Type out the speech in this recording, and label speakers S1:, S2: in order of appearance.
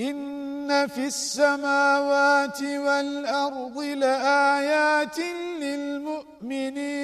S1: إن في السماوات والأرض لآيات للمؤمنين.